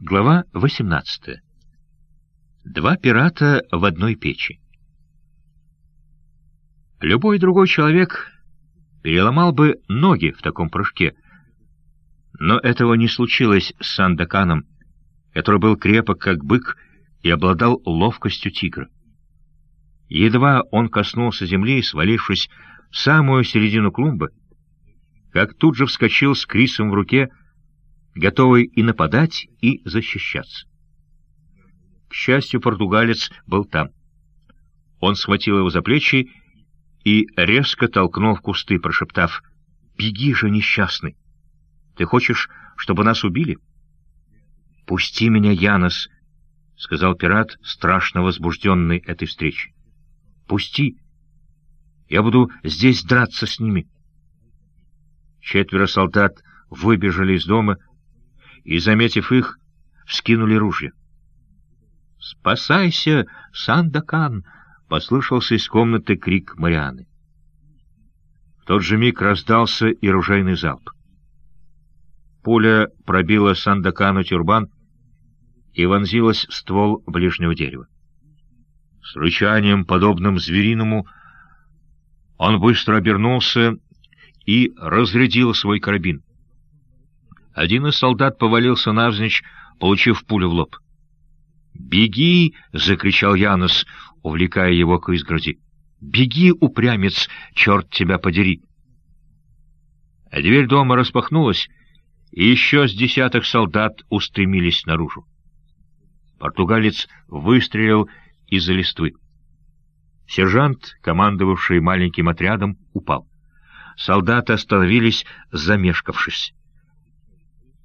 Глава 18. Два пирата в одной печи. Любой другой человек переломал бы ноги в таком прыжке, но этого не случилось с Сандаканом, который был крепок, как бык, и обладал ловкостью тигра. Едва он коснулся земли, свалившись в самую середину клумбы, как тут же вскочил с Крисом в руке, готовый и нападать, и защищаться. К счастью, португалец был там. Он схватил его за плечи и резко толкнул в кусты, прошептав «Беги же, несчастный! Ты хочешь, чтобы нас убили?» «Пусти меня, Янос!» — сказал пират, страшно возбужденный этой встречей. «Пусти! Я буду здесь драться с ними!» Четверо солдат выбежали из дома и, заметив их, вскинули ружья. «Спасайся, Сандакан!» — послышался из комнаты крик Марианы. В тот же миг раздался и ружейный залп. Пуля пробила Сандакану тюрбан и вонзилась в ствол ближнего дерева. С рычанием, подобным звериному, он быстро обернулся и разрядил свой карабин. Один из солдат повалился навзничь, получив пулю в лоб. «Беги!» — закричал Янос, увлекая его к изгороди. «Беги, упрямец, черт тебя подери!» А дверь дома распахнулась, и еще с десяток солдат устремились наружу. Португалец выстрелил из-за листвы. Сержант, командовавший маленьким отрядом, упал. Солдаты остановились, замешкавшись.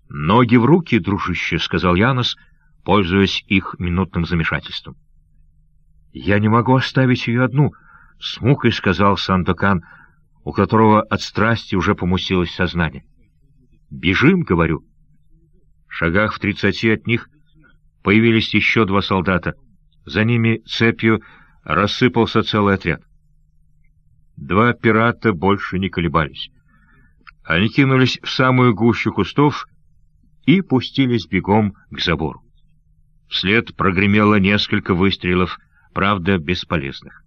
«Ноги в руки, дружище», — сказал Янос, пользуясь их минутным замешательством. «Я не могу оставить ее одну», — с мукой сказал Сандокан, у которого от страсти уже помусилось сознание. «Бежим», — говорю. В шагах в тридцати от них появились еще два солдата. За ними цепью рассыпался целый отряд. Два пирата больше не колебались. Они кинулись в самую гущу кустов и пустились бегом к забору. Вслед прогремело несколько выстрелов, правда, бесполезных.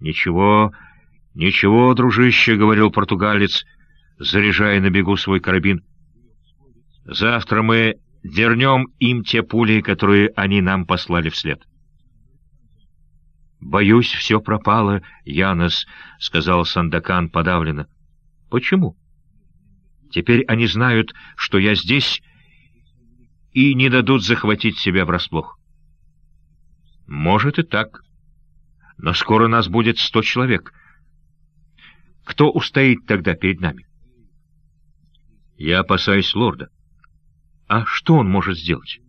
«Ничего, ничего, дружище», — говорил португалец, заряжая на бегу свой карабин. «Завтра мы дернем им те пули, которые они нам послали вслед». «Боюсь, все пропало, Янос», — сказал Сандакан подавленно. «Почему?» «Теперь они знают, что я здесь, и не дадут захватить себя врасплох». «Может и так. Но скоро нас будет сто человек. Кто устоит тогда перед нами?» «Я опасаюсь лорда. А что он может сделать?»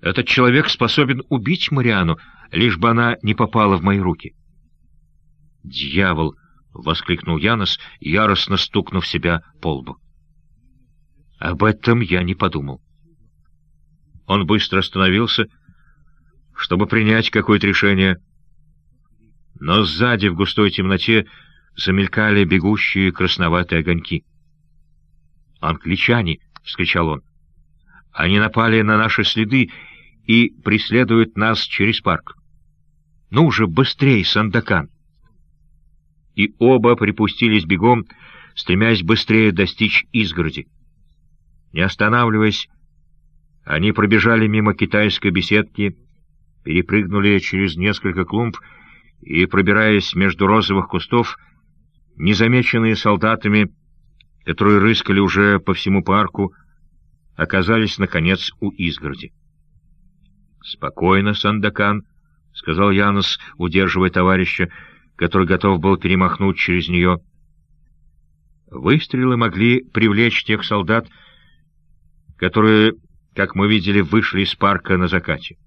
«Этот человек способен убить Мариану, лишь бы она не попала в мои руки. «Дьявол!» — воскликнул Янос, яростно стукнув себя по лбу. «Об этом я не подумал». Он быстро остановился, чтобы принять какое-то решение, но сзади в густой темноте замелькали бегущие красноватые огоньки. «Англичане!» — вскричал он. «Они напали на наши следы и преследуют нас через парк. Ну же, быстрей, Сандакан!» И оба припустились бегом, стремясь быстрее достичь изгороди. Не останавливаясь, они пробежали мимо китайской беседки, перепрыгнули через несколько клумб и, пробираясь между розовых кустов, незамеченные солдатами, которые рыскали уже по всему парку, оказались, наконец, у изгороди. «Спокойно, Сандакан», — сказал Янос, удерживая товарища, который готов был перемахнуть через нее. Выстрелы могли привлечь тех солдат, которые, как мы видели, вышли из парка на закате.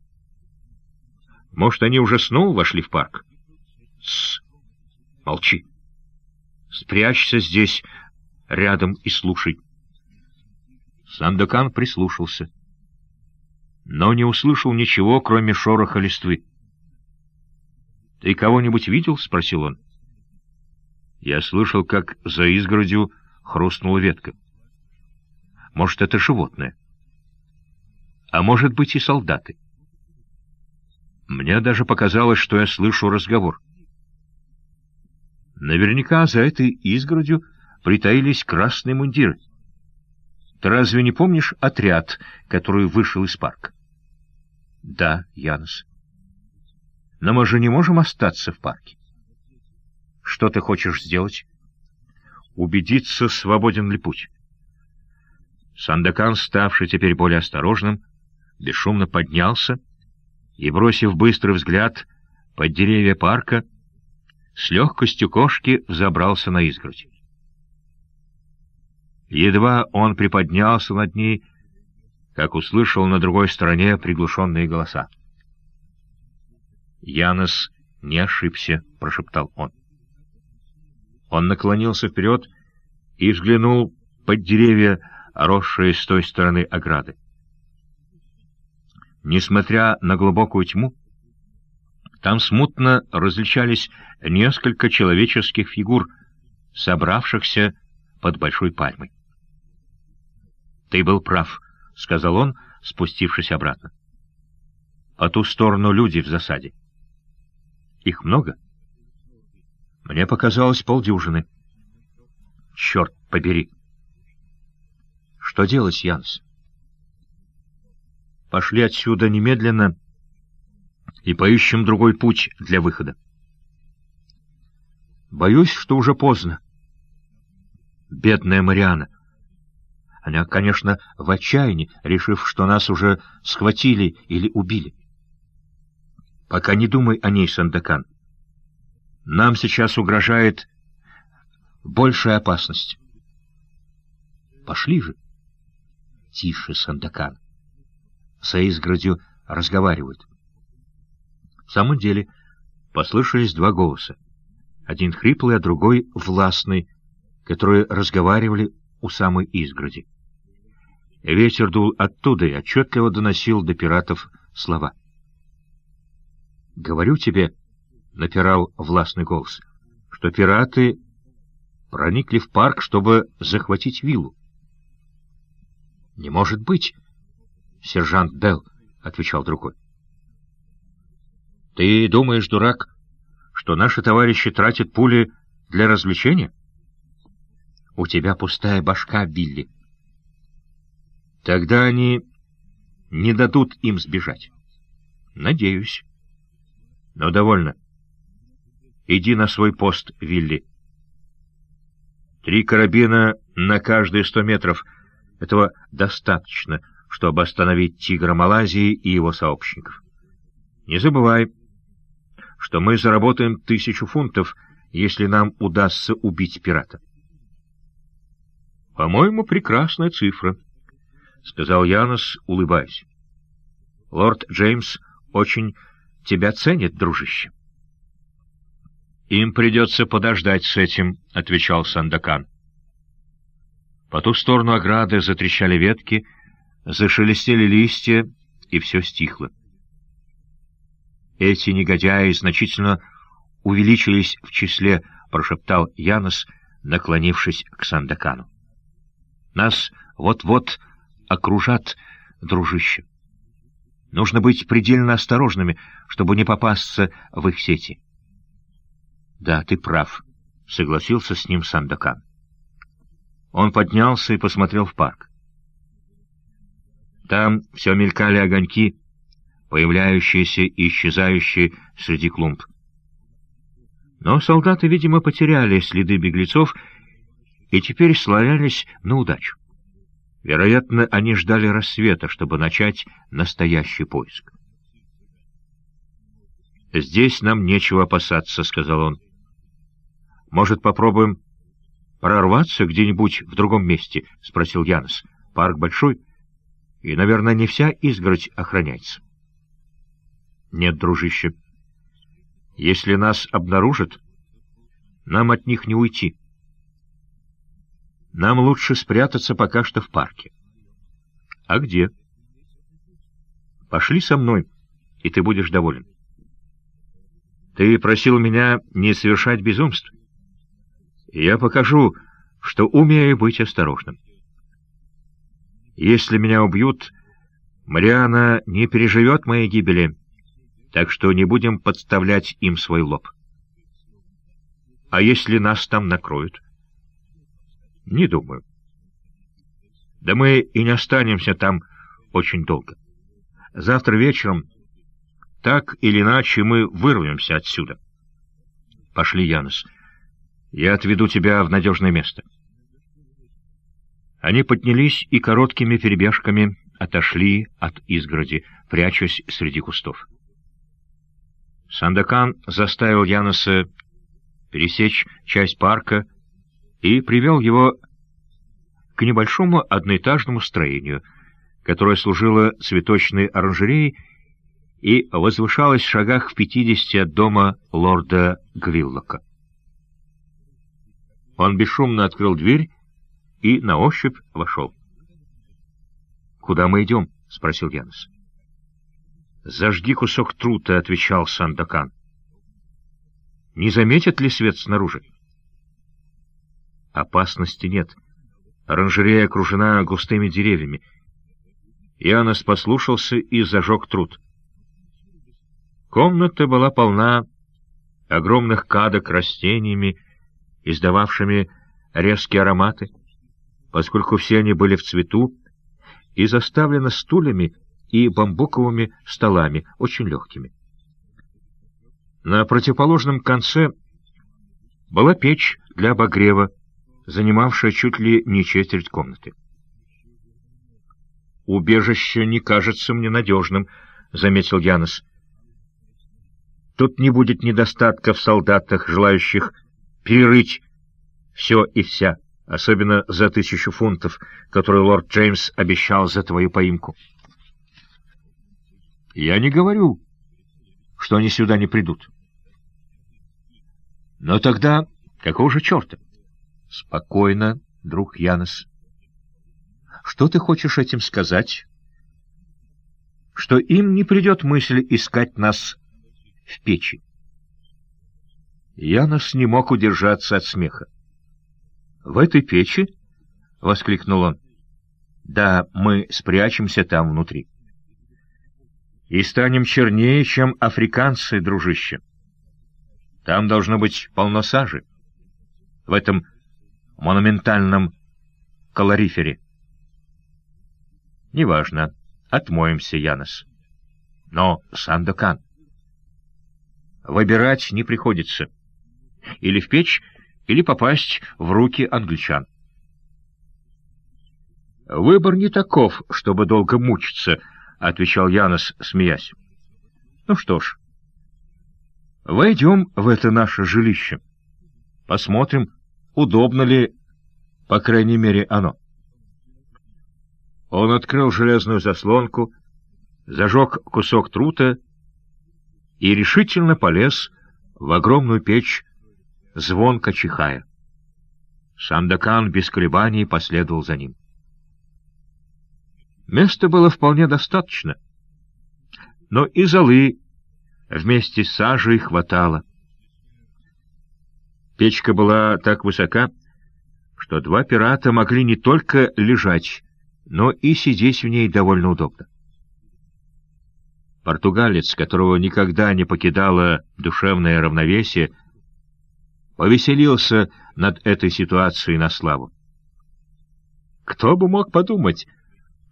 Может, они уже снова вошли в парк? Тссс! Молчи! Спрячься здесь, рядом, и слушай. Сандакан прислушался, но не услышал ничего, кроме шороха листвы. «Ты кого-нибудь видел?» — спросил он. Я слышал, как за изгородью хрустнула ветка. Может, это животное? а может быть и солдаты. Мне даже показалось, что я слышу разговор. Наверняка за этой изгородью притаились красные мундиры. Ты разве не помнишь отряд, который вышел из парка? Да, Янос. Но мы же не можем остаться в парке. Что ты хочешь сделать? Убедиться, свободен ли путь. Сандакан, ставший теперь более осторожным, бесшумно поднялся и, бросив быстрый взгляд под деревья парка, с легкостью кошки взобрался на изгородь. Едва он приподнялся над ней, как услышал на другой стороне приглушенные голоса. «Янос не ошибся», — прошептал он. Он наклонился вперед и взглянул под деревья, росшие с той стороны ограды. Несмотря на глубокую тьму, там смутно различались несколько человеческих фигур, собравшихся под большой пальмой. «Ты был прав», — сказал он, спустившись обратно. «По ту сторону люди в засаде. Их много?» «Мне показалось полдюжины». «Черт побери!» «Что делать, Янс?» «Пошли отсюда немедленно и поищем другой путь для выхода». «Боюсь, что уже поздно». «Бедная Мариана!» Она, конечно, в отчаянии, решив, что нас уже схватили или убили. Пока не думай о ней, Сандакан. Нам сейчас угрожает большая опасность. Пошли же. Тише, Сандакан. За изгородью разговаривают. В самом деле послышались два голоса. Один хриплый, а другой властный, которые разговаривали у самой изгороди. Ветер дул оттуда и отчетливо доносил до пиратов слова. «Говорю тебе», — напирал властный голос, — «что пираты проникли в парк, чтобы захватить виллу». «Не может быть», — сержант Белл отвечал другой. «Ты думаешь, дурак, что наши товарищи тратят пули для развлечения?» У тебя пустая башка, Билли. Тогда они не дадут им сбежать. Надеюсь. Но довольно. Иди на свой пост, Вилли. Три карабина на каждые сто метров. Этого достаточно, чтобы остановить тигра Малайзии и его сообщников. Не забывай, что мы заработаем тысячу фунтов, если нам удастся убить пирата. «По-моему, прекрасная цифра», — сказал Янос, улыбаясь. «Лорд Джеймс очень тебя ценит, дружище». «Им придется подождать с этим», — отвечал Сандакан. По ту сторону ограды затрещали ветки, зашелестели листья, и все стихло. «Эти негодяи значительно увеличились в числе», — прошептал Янос, наклонившись к Сандакану. Нас вот-вот окружат, дружище. Нужно быть предельно осторожными, чтобы не попасться в их сети. — Да, ты прав, — согласился с ним Сандакан. Он поднялся и посмотрел в парк. Там все мелькали огоньки, появляющиеся и исчезающие среди клумб. Но солдаты, видимо, потеряли следы беглецов и теперь славялись на удачу. Вероятно, они ждали рассвета, чтобы начать настоящий поиск. «Здесь нам нечего опасаться», — сказал он. «Может, попробуем прорваться где-нибудь в другом месте?» — спросил Янос. «Парк большой, и, наверное, не вся изгородь охраняется». «Нет, дружище. Если нас обнаружат, нам от них не уйти». Нам лучше спрятаться пока что в парке. — А где? — Пошли со мной, и ты будешь доволен. Ты просил меня не совершать безумств. Я покажу, что умею быть осторожным. Если меня убьют, Мариана не переживет моей гибели, так что не будем подставлять им свой лоб. А если нас там накроют? Не думаю. Да мы и не останемся там очень долго. Завтра вечером, так или иначе, мы вырвемся отсюда. Пошли, Янос. Я отведу тебя в надежное место. Они поднялись и короткими перебежками отошли от изгороди, прячась среди кустов. Сандакан заставил Яноса пересечь часть парка и привел его к небольшому одноэтажному строению, которое служило цветочной оранжереей и возвышалось в шагах в пятидесяти от дома лорда Гвиллока. Он бесшумно открыл дверь и на ощупь вошел. «Куда мы идем?» — спросил Янос. «Зажги кусок трута», — отвечал Сандакан. «Не заметит ли свет снаружи?» «Опасности нет. Оранжерея окружена густыми деревьями». Янос послушался и зажег труд. Комната была полна огромных кадок растениями, издававшими резкие ароматы, поскольку все они были в цвету, и заставлена стульями и бамбуковыми столами, очень легкими. На противоположном конце была печь для обогрева, занимавшая чуть ли не четверть комнаты. «Убежище не кажется мне надежным», — заметил Янос. «Тут не будет недостатка в солдатах, желающих перерыть все и вся» особенно за тысячу фунтов, которую лорд Джеймс обещал за твою поимку. Я не говорю, что они сюда не придут. Но тогда какого же черта? Спокойно, друг Янос. Что ты хочешь этим сказать? Что им не придет мысль искать нас в печи. Янос не мог удержаться от смеха. «В этой печи?» — воскликнул он. «Да, мы спрячемся там внутри». «И станем чернее, чем африканцы, дружище. Там должно быть полно сажи. В этом монументальном колорифере». «Неважно. Отмоемся, Янос. Но, Сандокан, выбирать не приходится. Или в печь, или попасть в руки англичан. «Выбор не таков, чтобы долго мучиться», — отвечал Янос, смеясь. «Ну что ж, войдем в это наше жилище. Посмотрим, удобно ли, по крайней мере, оно». Он открыл железную заслонку, зажег кусок трута и решительно полез в огромную печь звонко чихая. Сандакан без колебаний последовал за ним. Места было вполне достаточно, но и золы вместе с сажей хватало. Печка была так высока, что два пирата могли не только лежать, но и сидеть в ней довольно удобно. Португалец, которого никогда не покидало душевное равновесие, повеселился над этой ситуацией на славу. Кто бы мог подумать,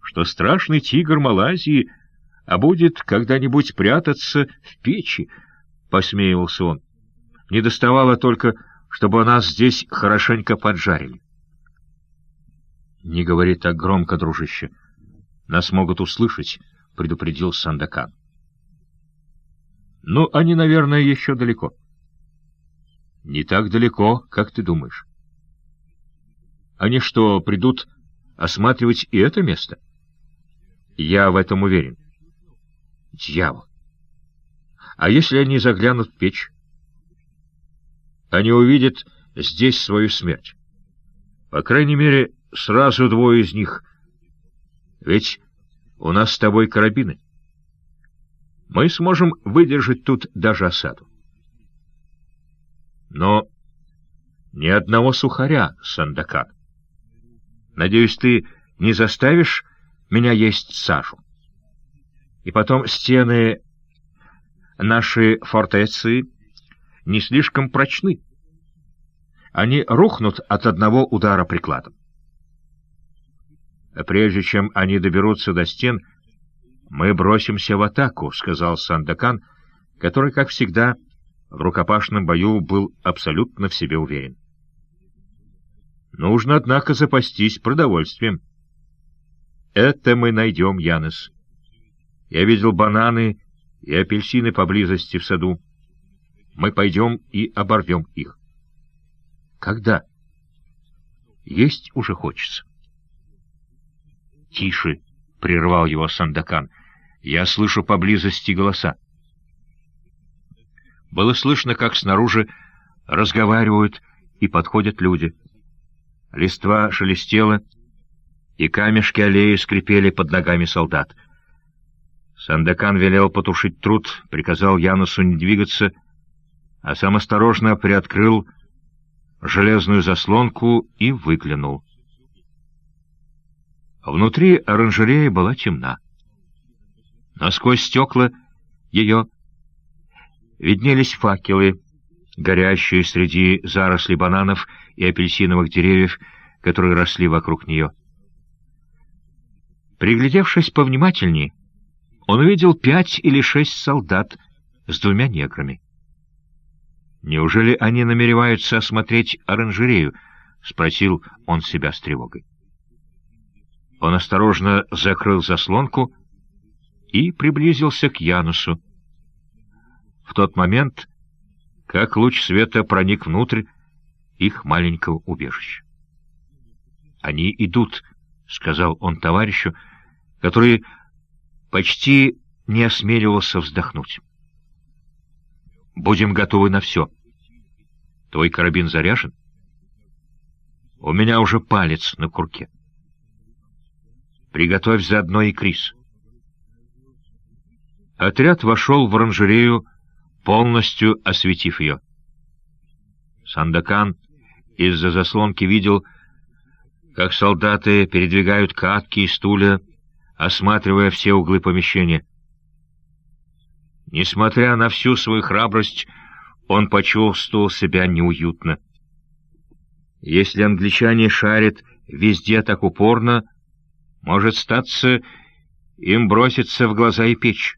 что страшный тигр Малайзии а будет когда-нибудь прятаться в печи, — посмеивался он. Не доставало только, чтобы нас здесь хорошенько поджарили. — Не говори так громко, дружище. Нас могут услышать, — предупредил Сандакан. — Ну, они, наверное, еще далеко. — не так далеко, как ты думаешь. Они что, придут осматривать и это место? Я в этом уверен. Дьявол! А если они заглянут в печь? Они увидят здесь свою смерть. По крайней мере, сразу двое из них. Ведь у нас с тобой карабины. Мы сможем выдержать тут даже осаду. Но ни одного сухаря, Сандакан. Надеюсь, ты не заставишь меня есть сажу? И потом стены нашей фортеции не слишком прочны. Они рухнут от одного удара прикладом. Прежде чем они доберутся до стен, мы бросимся в атаку, — сказал Сандакан, который, как всегда, в рукопашном бою был абсолютно в себе уверен. Нужно, однако, запастись продовольствием. Это мы найдем, Янес. Я видел бананы и апельсины поблизости в саду. Мы пойдем и оборвем их. Когда? Есть уже хочется. Тише, — прервал его Сандакан. Я слышу поблизости голоса. Было слышно, как снаружи разговаривают и подходят люди. Листва шелестела, и камешки аллеи скрипели под ногами солдат. Сандакан велел потушить труд, приказал Янусу не двигаться, а сам осторожно приоткрыл железную заслонку и выглянул. Внутри оранжерея была темна. Но сквозь стекла ее виднелись факелы, горящие среди зарослей бананов и апельсиновых деревьев, которые росли вокруг нее. Приглядевшись повнимательней, он увидел пять или шесть солдат с двумя неграми. «Неужели они намереваются осмотреть оранжерею?» — спросил он себя с тревогой. Он осторожно закрыл заслонку и приблизился к Янусу. В тот момент, как луч света проник внутрь их маленького убежища. «Они идут», — сказал он товарищу, который почти не осмеливался вздохнуть. «Будем готовы на все. Твой карабин заряжен? У меня уже палец на курке. Приготовь заодно и Крис». Отряд вошел в оранжерею, полностью осветив ее. Сандакан из-за заслонки видел, как солдаты передвигают катки и стулья, осматривая все углы помещения. Несмотря на всю свою храбрость, он почувствовал себя неуютно. Если англичане шарят везде так упорно, может статься, им бросится в глаза и печь.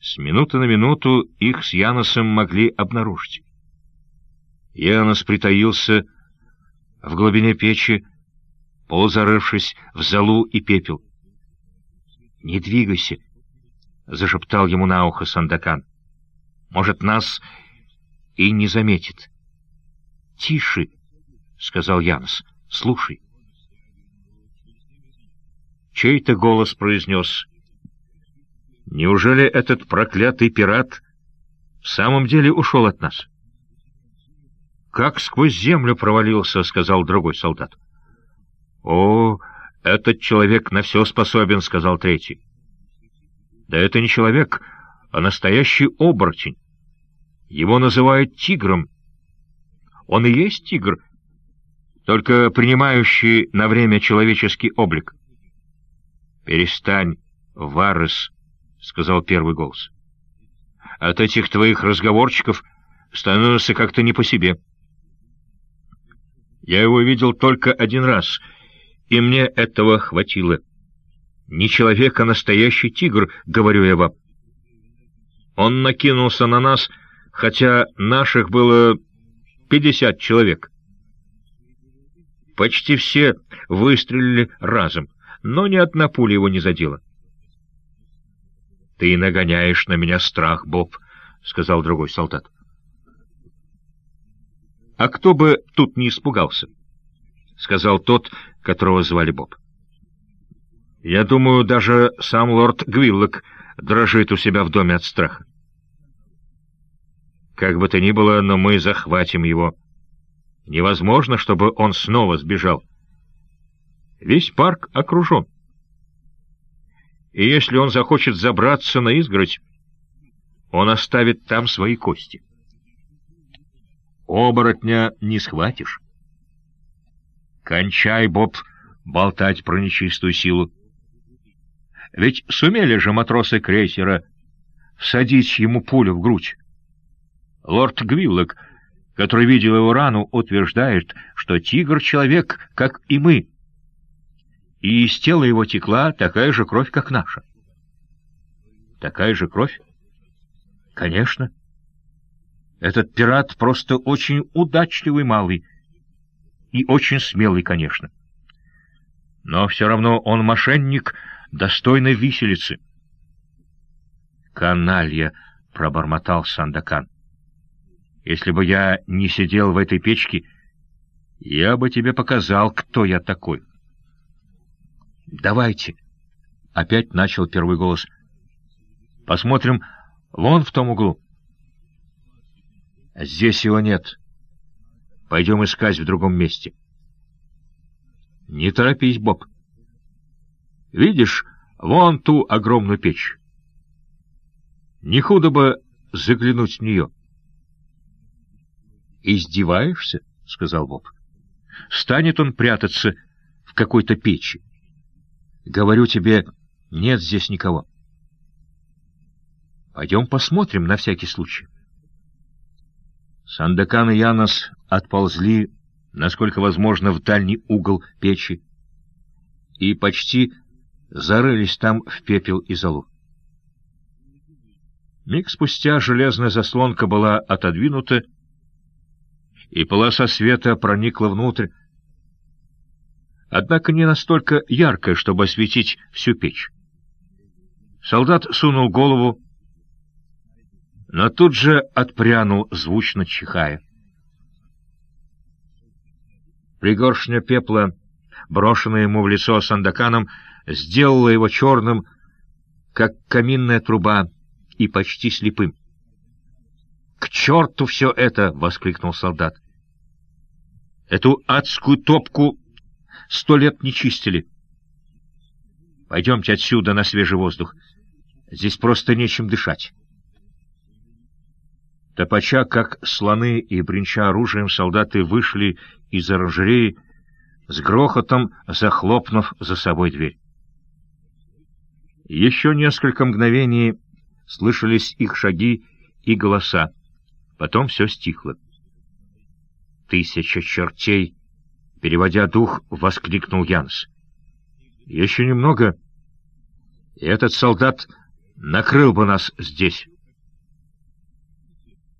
С минуты на минуту их с Яносом могли обнаружить. Янос притаился в глубине печи, полузарывшись в золу и пепел. — Не двигайся, — зашептал ему на ухо Сандакан. — Может, нас и не заметит. — Тише, — сказал Янос, — слушай. Чей-то голос произнес — Неужели этот проклятый пират в самом деле ушел от нас? «Как сквозь землю провалился», — сказал другой солдат. «О, этот человек на все способен», — сказал третий. «Да это не человек, а настоящий оборотень. Его называют тигром. Он и есть тигр, только принимающий на время человеческий облик». «Перестань, Варрес», — сказал первый голос. — От этих твоих разговорчиков становится как-то не по себе. Я его видел только один раз, и мне этого хватило. Не человек, а настоящий тигр, говорю я вам. Он накинулся на нас, хотя наших было пятьдесят человек. Почти все выстрелили разом, но ни одна пуля его не задела. — Ты нагоняешь на меня страх, Боб, — сказал другой солдат. — А кто бы тут не испугался? — сказал тот, которого звали Боб. — Я думаю, даже сам лорд Гвиллок дрожит у себя в доме от страха. Как бы то ни было, но мы захватим его. Невозможно, чтобы он снова сбежал. Весь парк окружен и если он захочет забраться на изгородь, он оставит там свои кости. Оборотня не схватишь. Кончай, Боб, болтать про нечистую силу. Ведь сумели же матросы крейсера всадить ему пулю в грудь. Лорд Гвиллок, который видел его рану, утверждает, что тигр — человек, как и мы, и из тела его текла такая же кровь, как наша. Такая же кровь? Конечно. Этот пират просто очень удачливый малый и очень смелый, конечно. Но все равно он мошенник, достойной виселицы. «Каналья!» — пробормотал Сандакан. «Если бы я не сидел в этой печке, я бы тебе показал, кто я такой». «Давайте!» — опять начал первый голос. «Посмотрим вон в том углу». «Здесь его нет. Пойдем искать в другом месте». «Не торопись, Боб. Видишь вон ту огромную печь? Не худо бы заглянуть в нее». «Издеваешься?» — сказал Боб. «Станет он прятаться в какой-то печи. Говорю тебе, нет здесь никого. Пойдем посмотрим на всякий случай». Сандакан и Янос отползли, насколько возможно, в дальний угол печи и почти зарылись там в пепел и золу. Миг спустя железная заслонка была отодвинута, и полоса света проникла внутрь, однако не настолько яркая, чтобы осветить всю печь. Солдат сунул голову, но тут же отпрянул, звучно чихая. Пригоршня пепла, брошенная ему в лицо сандаканом, сделала его черным, как каминная труба, и почти слепым. — К черту все это! — воскликнул солдат. — Эту адскую топку сто лет не чистили. Пойдемте отсюда на свежий воздух. Здесь просто нечем дышать. Топача, как слоны и бренча оружием, солдаты вышли из оранжереи, с грохотом захлопнув за собой дверь. Еще несколько мгновений слышались их шаги и голоса. Потом все стихло. «Тысяча чертей!» — переводя дух, воскликнул Янс. «Еще немного, и этот солдат накрыл бы нас здесь».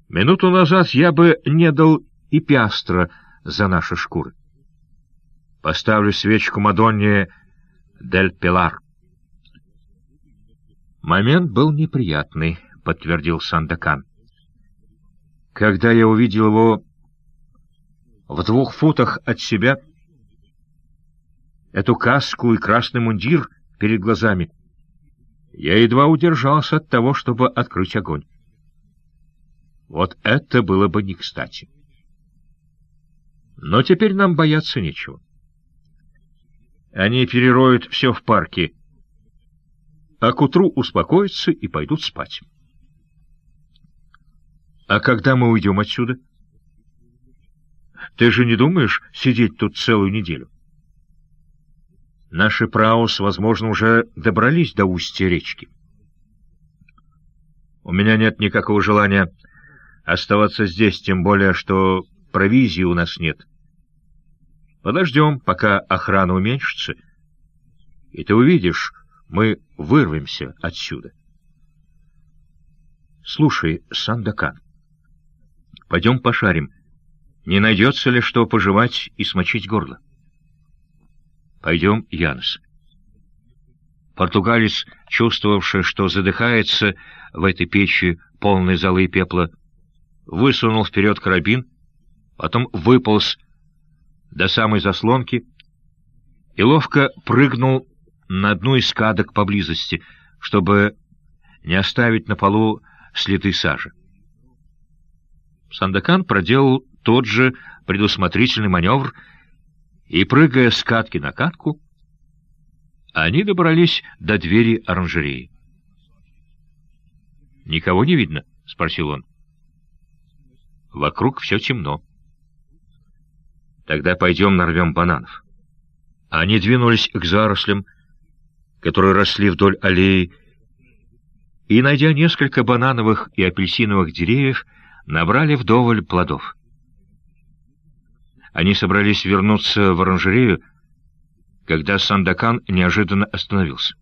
Минуту назад я бы не дал и пиастра за наши шкуры. Поставлю свечку Мадонне Дель Пилар. Момент был неприятный, — подтвердил Сандакан. Когда я увидел его в двух футах от себя, эту каску и красный мундир перед глазами, я едва удержался от того, чтобы открыть огонь. Вот это было бы не кстати. Но теперь нам бояться нечего. Они перероют все в парке, а к утру успокоятся и пойдут спать. А когда мы уйдем отсюда? Ты же не думаешь сидеть тут целую неделю? Наши праус, возможно, уже добрались до устья речки. У меня нет никакого желания оставаться здесь, тем более, что провизии у нас нет. Подождем, пока охрана уменьшится, и ты увидишь, мы вырвемся отсюда. Слушай, Сандакан, пойдем пошарим. Не найдется ли что пожевать и смочить горло? Пойдем, Янос. Португалец, чувствовавший, что задыхается в этой печи полной золы и пепла, высунул вперед карабин, потом выполз до самой заслонки и ловко прыгнул на одну из кадок поблизости, чтобы не оставить на полу следы сажи. Сандакан проделал тот же предусмотрительный маневр, и, прыгая с катки на катку, они добрались до двери оранжереи. «Никого не видно?» — спросил он. Вокруг все темно. Тогда пойдем нарвем бананов. Они двинулись к зарослям, которые росли вдоль аллеи, и, найдя несколько банановых и апельсиновых деревьев, набрали вдоволь плодов. Они собрались вернуться в оранжерею, когда Сандакан неожиданно остановился.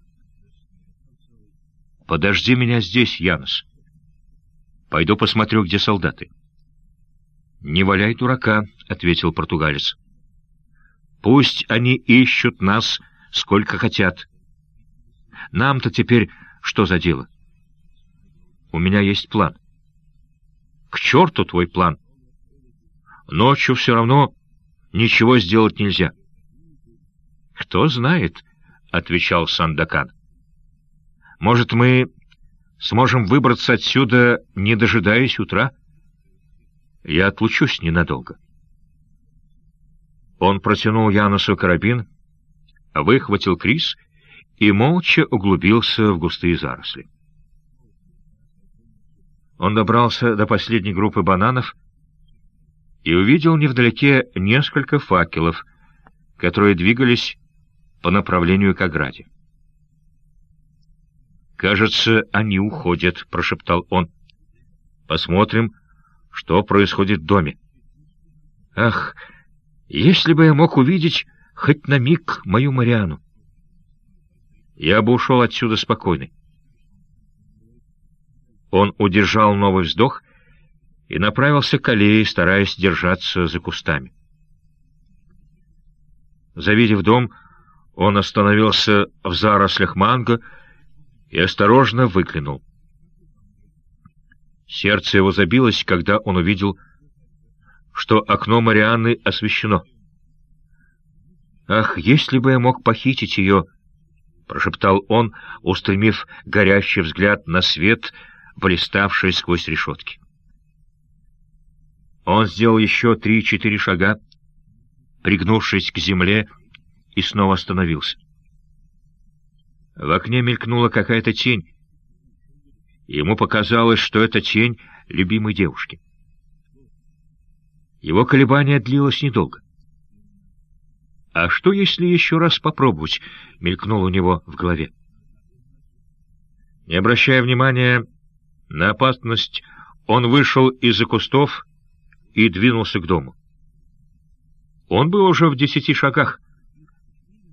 «Подожди меня здесь, Янос. Пойду посмотрю, где солдаты». «Не валяй дурака», — ответил португалец. «Пусть они ищут нас, сколько хотят. Нам-то теперь что за дело?» «У меня есть план». «К черту твой план!» «Ночью все равно ничего сделать нельзя». «Кто знает», — отвечал Сандакан. «Может, мы сможем выбраться отсюда, не дожидаясь утра?» Я отлучусь ненадолго. Он протянул Янусу карабин, выхватил Крис и молча углубился в густые заросли. Он добрался до последней группы бананов и увидел невдалеке несколько факелов, которые двигались по направлению к ограде. «Кажется, они уходят», — прошептал он. «Посмотрим, что происходит в доме. Ах, если бы я мог увидеть хоть на миг мою Мариану! Я бы ушел отсюда спокойный. Он удержал новый вздох и направился к аллее, стараясь держаться за кустами. Завидев дом, он остановился в зарослях манго и осторожно выглянул. Сердце его забилось, когда он увидел, что окно Марианны освещено. «Ах, если бы я мог похитить ее!» — прошептал он, устремив горящий взгляд на свет, блиставший сквозь решетки. Он сделал еще три-четыре шага, пригнувшись к земле, и снова остановился. В окне мелькнула какая-то тень, Ему показалось, что это тень любимой девушки. Его колебание длилось недолго. «А что, если еще раз попробовать?» — мелькнул у него в голове. Не обращая внимания на опасность, он вышел из-за кустов и двинулся к дому. Он был уже в десяти шагах,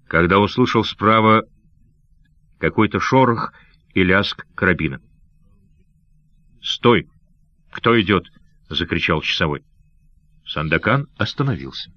когда услышал справа какой-то шорох и лязг карабина. «Стой! Кто идет?» — закричал часовой. Сандакан остановился.